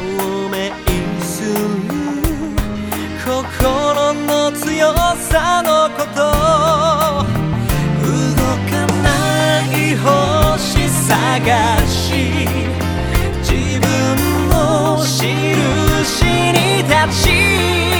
明する心の強さのこと動かない星探し自分の印に立ち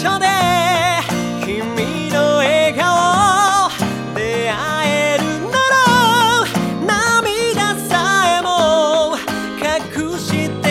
所で君の笑顔出会えるなら涙さえも隠して